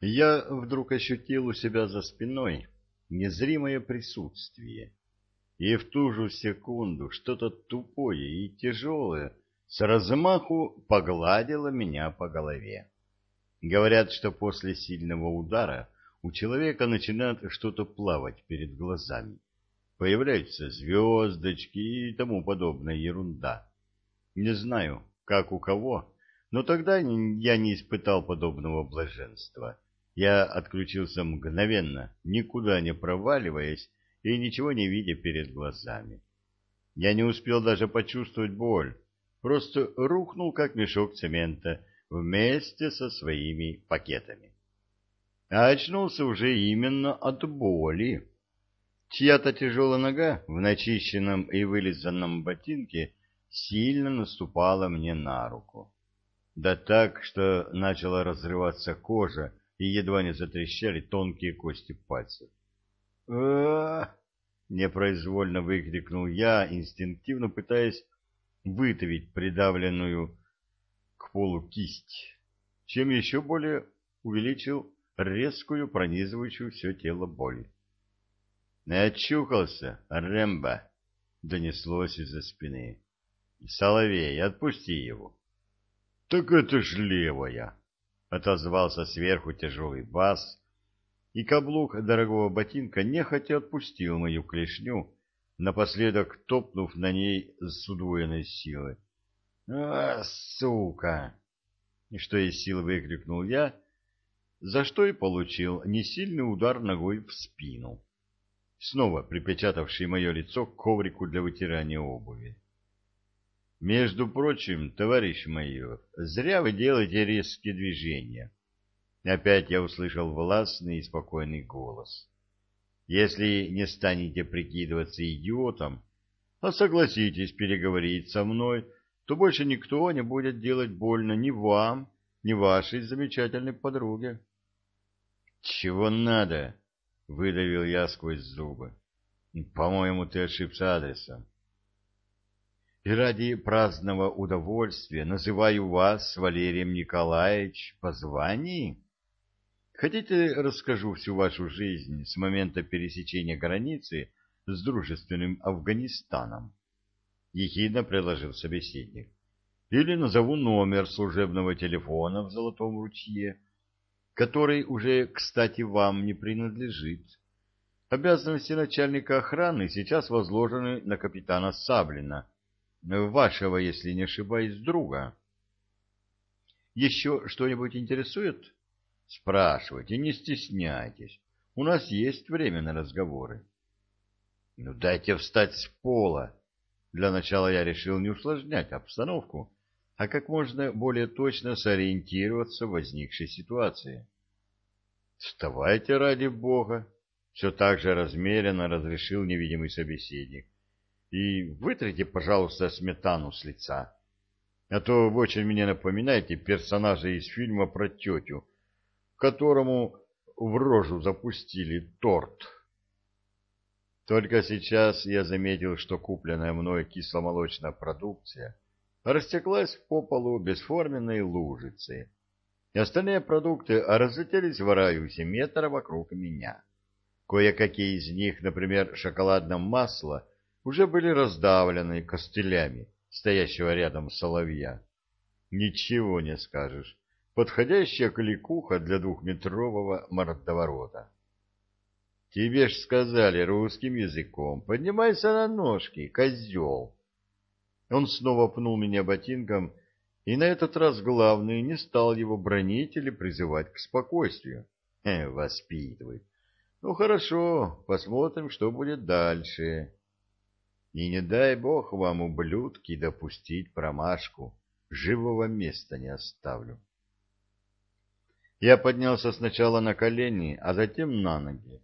Я вдруг ощутил у себя за спиной незримое присутствие, и в ту же секунду что-то тупое и тяжелое с размаху погладило меня по голове. Говорят, что после сильного удара у человека начинает что-то плавать перед глазами. Появляются звездочки и тому подобная ерунда. Не знаю, как у кого, но тогда я не испытал подобного блаженства. Я отключился мгновенно, никуда не проваливаясь и ничего не видя перед глазами. Я не успел даже почувствовать боль, просто рухнул, как мешок цемента, вместе со своими пакетами. А очнулся уже именно от боли. Чья-то тяжелая нога в начищенном и вылизанном ботинке сильно наступала мне на руку. Да так, что начала разрываться кожа, и едва не затрещали тонкие кости пальцев. а непроизвольно выкрикнул я, инстинктивно пытаясь вытавить придавленную к полу кисть, чем еще более увеличил резкую, пронизывающую все тело боль. «Очухался, Рэмбо!» — донеслось из-за спины. «Соловей, отпусти его!» «Так это ж левая!» — отозвался сверху тяжелый бас, и каблук дорогого ботинка нехотя отпустил мою клешню, напоследок топнув на ней с удвоенной силой. «А, сука!» — что из сил выкрикнул я, за что и получил несильный удар ногой в спину, снова припечатавший мое лицо к коврику для вытирания обуви. Между прочим, товарищ майор, зря вы делаете резкие движения. Опять я услышал властный и спокойный голос. Если не станете прикидываться идиотом, а согласитесь переговорить со мной, то больше никто не будет делать больно ни вам, ни вашей замечательной подруге. — Чего надо? — выдавил я сквозь зубы. — По-моему, ты ошибся адресом и ради праздного удовольствия называю вас Валерием Николаевич по званию? Хотите, расскажу всю вашу жизнь с момента пересечения границы с дружественным Афганистаном? Ехидно предложил собеседник. Или назову номер служебного телефона в Золотом ручье, который уже, кстати, вам не принадлежит. Обязанности начальника охраны сейчас возложены на капитана Саблина, Вашего, если не ошибаюсь, друга. Еще что-нибудь интересует? Спрашивайте, не стесняйтесь. У нас есть время на разговоры. Ну, дайте встать с пола. Для начала я решил не усложнять обстановку, а как можно более точно сориентироваться в возникшей ситуации. Вставайте ради бога. Все так же размеренно разрешил невидимый собеседник и вытрите, пожалуйста, сметану с лица. А то вы очень мне напоминаете персонажа из фильма про тетю, которому в рожу запустили торт. Только сейчас я заметил, что купленная мной кисломолочная продукция растеклась по полу бесформенной лужицей. И остальные продукты разлетелись в радиусе метра вокруг меня. Кое-какие из них, например, шоколадное масло, уже были раздавлены костылями стоящего рядом соловья. Ничего не скажешь. Подходящая кликуха для двухметрового мордоворота. Тебе ж сказали русским языком, поднимайся на ножки, козел. Он снова пнул меня ботинком, и на этот раз главный не стал его бронить или призывать к спокойствию. Э, воспитывает. Ну хорошо, посмотрим, что будет дальше. И не дай бог вам, ублюдки, допустить промашку. Живого места не оставлю. Я поднялся сначала на колени, а затем на ноги.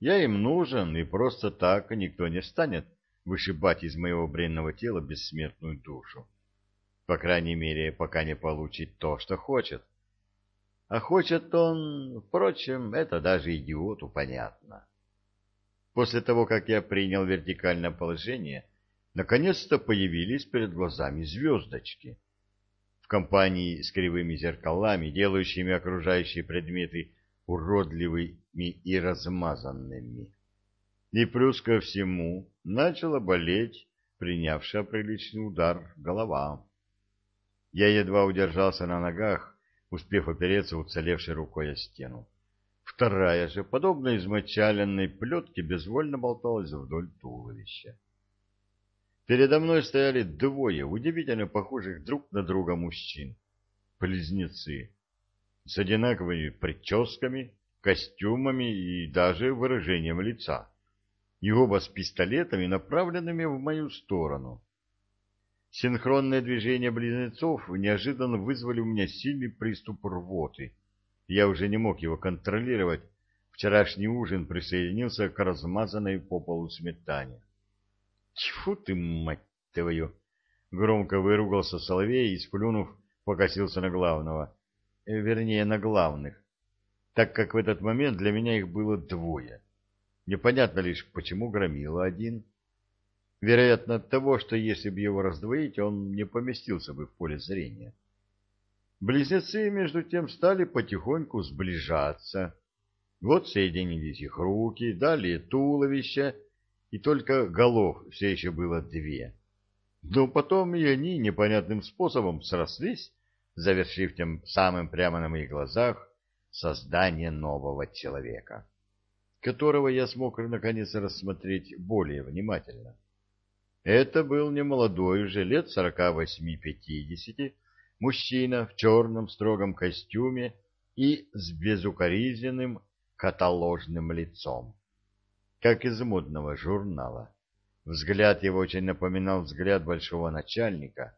Я им нужен, и просто так никто не станет вышибать из моего бренного тела бессмертную душу. По крайней мере, пока не получит то, что хочет. А хочет он, впрочем, это даже идиоту понятно. После того, как я принял вертикальное положение, наконец-то появились перед глазами звездочки. В компании с кривыми зеркалами, делающими окружающие предметы уродливыми и размазанными. И плюс ко всему начала болеть принявшая приличный удар голова. Я едва удержался на ногах, успев опереться уцелевшей рукой о стену. Вторая же, подобно измочаленной плетке, безвольно болталась вдоль туловища. Передо мной стояли двое удивительно похожих друг на друга мужчин. Близнецы. С одинаковыми прическами, костюмами и даже выражением лица. И оба с пистолетами, направленными в мою сторону. Синхронные движения близнецов неожиданно вызвали у меня сильный приступ рвоты. Я уже не мог его контролировать. Вчерашний ужин присоединился к размазанной по полу сметане. Тьфу ты, мать твою! Громко выругался Соловей и, сплюнув, покосился на главного. Э, вернее, на главных, так как в этот момент для меня их было двое. Непонятно лишь, почему громила один. Вероятно, от того, что если бы его раздвоить, он не поместился бы в поле зрения. Близнецы, между тем, стали потихоньку сближаться. Вот соединились их руки, далее туловища, и только голов все еще было две. Но потом и они непонятным способом срослись, завершив тем самым прямо на моих глазах создание нового человека, которого я смог наконец рассмотреть более внимательно. Это был немолодой уже, лет сорока восьми-пятидесяти, мужчина в черном строгом костюме и с безукоризненным каталожным лицом как из модного журнала. Взгляд его очень напоминал взгляд большого начальника,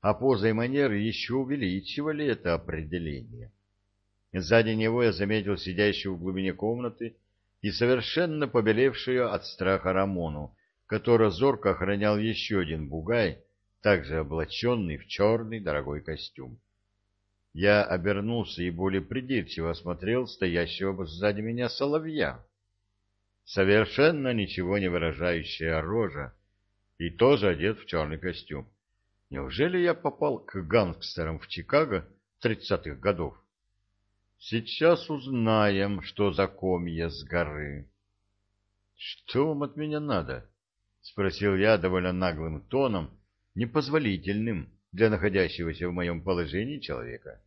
а поза и манеры еще увеличивали это определение. Сзади него я заметил сидящую в глубине комнаты и совершенно побелевшую от страха Рамону, который зорко охранял еще один бугай, также облаченный в черный дорогой костюм. Я обернулся и более придирчиво осмотрел стоящего сзади меня соловья совершенно ничего не выражающая рожа, и тоже одет в черный костюм. Неужели я попал к гангстерам в Чикаго тридцатых годов? Сейчас узнаем, что за комья с горы. — Что вам от меня надо? — спросил я довольно наглым тоном, непозволительным для находящегося в моем положении человека.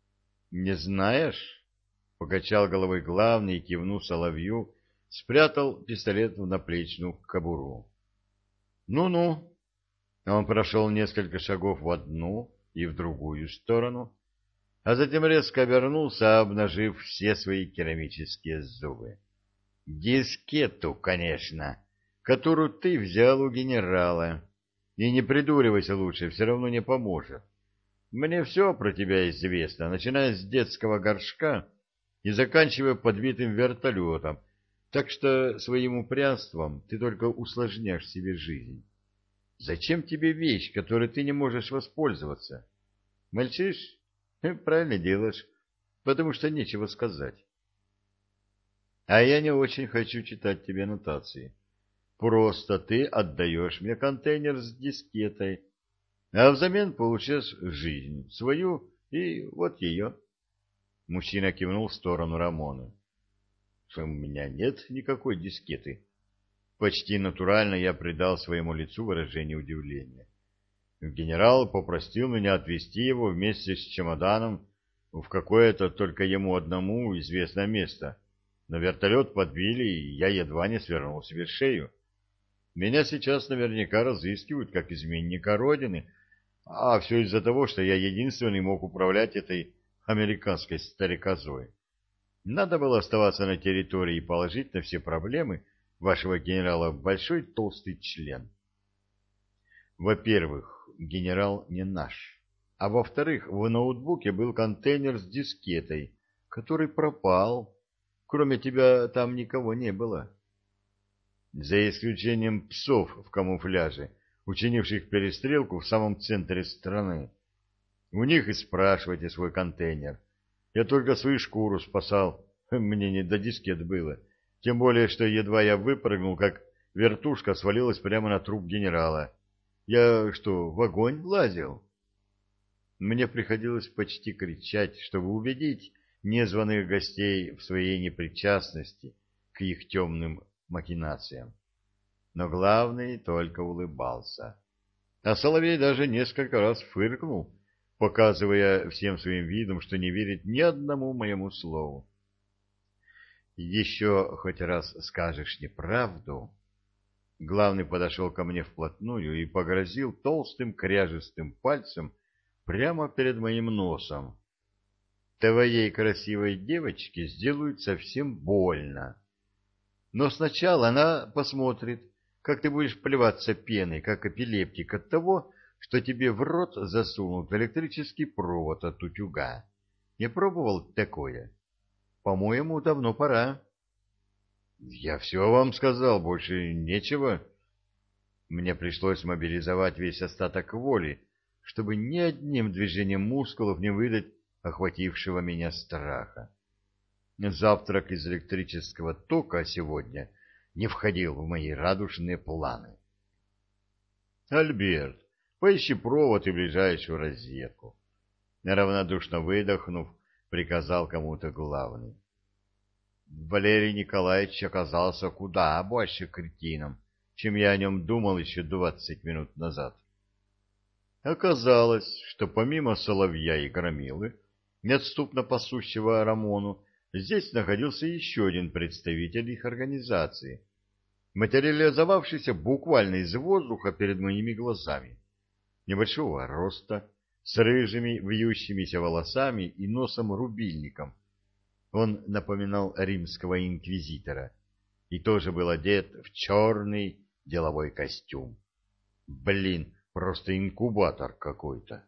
— Не знаешь? — покачал головой главный и кивнул Соловью, спрятал пистолет в наплечную кобуру. «Ну-ну». Он прошел несколько шагов в одну и в другую сторону, а затем резко обернулся, обнажив все свои керамические зубы. «Дискету, конечно, которую ты взял у генерала. И не придуривайся лучше, все равно не поможет. Мне все про тебя известно, начиная с детского горшка и заканчивая подбитым вертолетом, так что своим упрямством ты только усложняешь себе жизнь. Зачем тебе вещь, которой ты не можешь воспользоваться? Мальчишь? Правильно делаешь, потому что нечего сказать. А я не очень хочу читать тебе нотации. Просто ты отдаешь мне контейнер с дискетой, а взамен получаешь жизнь, свою и вот ее. Мужчина кивнул в сторону Рамона у меня нет никакой дискеты. Почти натурально я придал своему лицу выражение удивления. Генерал попросил меня отвезти его вместе с чемоданом в какое-то только ему одному известное место. Но вертолет подбили, и я едва не свернул себе шею. Меня сейчас наверняка разыскивают как изменника Родины, а все из-за того, что я единственный мог управлять этой американской старикозой. Надо было оставаться на территории и положить на все проблемы вашего генерала большой толстый член. Во-первых, генерал не наш. А во-вторых, в ноутбуке был контейнер с дискетой, который пропал. Кроме тебя там никого не было. За исключением псов в камуфляже, учинивших перестрелку в самом центре страны. У них и спрашивайте свой контейнер — я только свою шкуру спасал, мне не до дискет было. Тем более, что едва я выпрыгнул, как вертушка свалилась прямо на труп генерала. Я что, в огонь лазил? Мне приходилось почти кричать, чтобы убедить незваных гостей в своей непричастности к их темным махинациям. Но главный только улыбался. А Соловей даже несколько раз фыркнул, показывая всем своим видом, что не верит ни одному моему слову. «Еще хоть раз скажешь неправду...» Главный подошел ко мне вплотную и погрозил толстым кряжестым пальцем прямо перед моим носом. Твоей красивой девочке сделают совсем больно. Но сначала она посмотрит, как ты будешь плеваться пеной, как эпилептик от того, что тебе в рот засунут электрический провод от утюга. Не пробовал такое? По-моему, давно пора. Я все вам сказал, больше нечего. Мне пришлось мобилизовать весь остаток воли, чтобы ни одним движением мускулов не выдать охватившего меня страха. Завтрак из электрического тока сегодня не входил в мои радужные планы. Альберт, поищи провод и ближайшую розетку. Равнодушно выдохнув, приказал кому-то главный. Валерий Николаевич оказался куда больше кретином, чем я о нем думал еще двадцать минут назад. Оказалось, что помимо Соловья и Громилы, неотступно пасущего Рамону, здесь находился еще один представитель их организации, материализовавшийся буквально из воздуха перед моими глазами. Небольшого роста, с рыжими вьющимися волосами и носом-рубильником, он напоминал римского инквизитора и тоже был одет в черный деловой костюм. Блин, просто инкубатор какой-то.